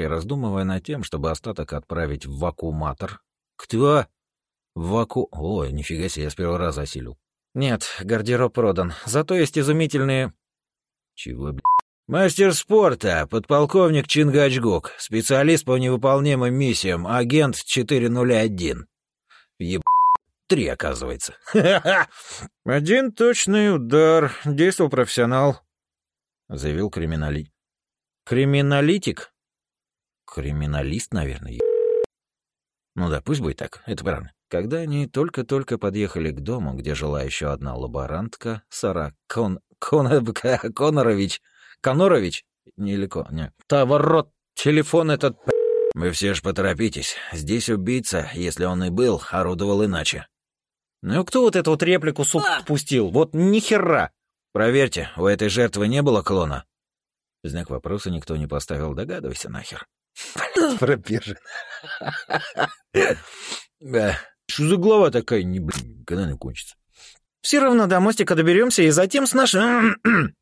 и раздумывая над тем, чтобы остаток отправить в вакууматор. «Кто?» «В ваку...» «Ой, нифига себе, я с первого раза осилил». «Нет, гардероб продан. Зато есть изумительные...» «Чего, блядь?» «Мастер спорта, подполковник Чингачгук, специалист по невыполнимым миссиям, агент 401». «Еб... три, оказывается». «Один точный удар, действовал профессионал», — заявил криминали... «Криминалитик?» «Криминалист, наверное». Ну да, пусть будет так, это правильно. Когда они только-только подъехали к дому, где жила еще одна лаборантка, Сара Кон... Кон... Конорович... Конорович? Не или Ко... Не. Товарот, телефон этот... Вы все ж поторопитесь. Здесь убийца, если он и был, орудовал иначе. Ну кто вот эту вот реплику суп спустил? Вот нихера! Проверьте, у этой жертвы не было клона? Знак вопроса никто не поставил, догадывайся нахер. Пропержен. Что за глава такая, не блин, когда она кончится? Все равно до мостика доберемся и затем с нашим...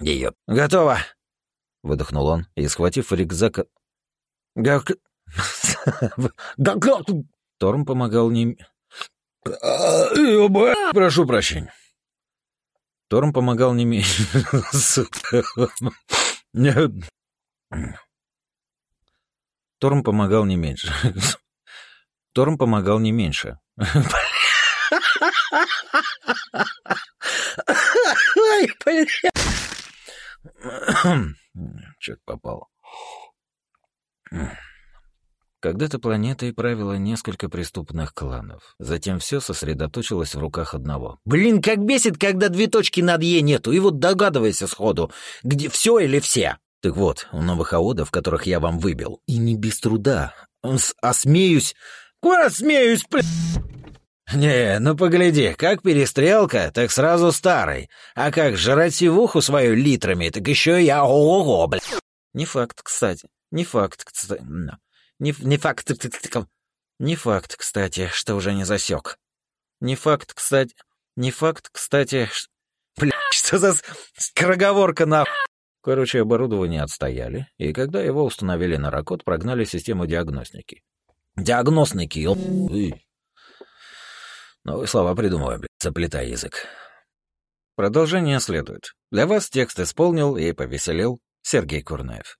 Ее. Готово. Выдохнул он и, схватив рюкзак... Гак... Торм помогал ним... Прошу прощения. Торм помогал не меньше. Торм помогал не меньше. Торм помогал не меньше. Ой, бля. Чё-то попало. Когда-то планетой правило несколько преступных кланов. Затем все сосредоточилось в руках одного. Блин, как бесит, когда две точки над «е» нету, и вот догадывайся сходу, где все или все. Так вот, у новых аодов, которых я вам выбил, и не без труда, а смеюсь... Куда смеюсь, блин? «Не, ну погляди, как перестрелка, так сразу старый. А как жрать сивуху свою литрами, так еще я ого, блин!» «Не факт, кстати. Не факт, кстати. Не, не факт... Не факт, кстати, что уже не засек. Не факт, кстати... Не факт, кстати... Ш... Бля, что за скороговорка на... Короче, оборудование отстояли, и когда его установили на Ракот, прогнали систему диагностики. Диагностники, ел... Новые слова придумываю, блядь, заплетай язык. Продолжение следует. Для вас текст исполнил и повеселил Сергей Курнаев.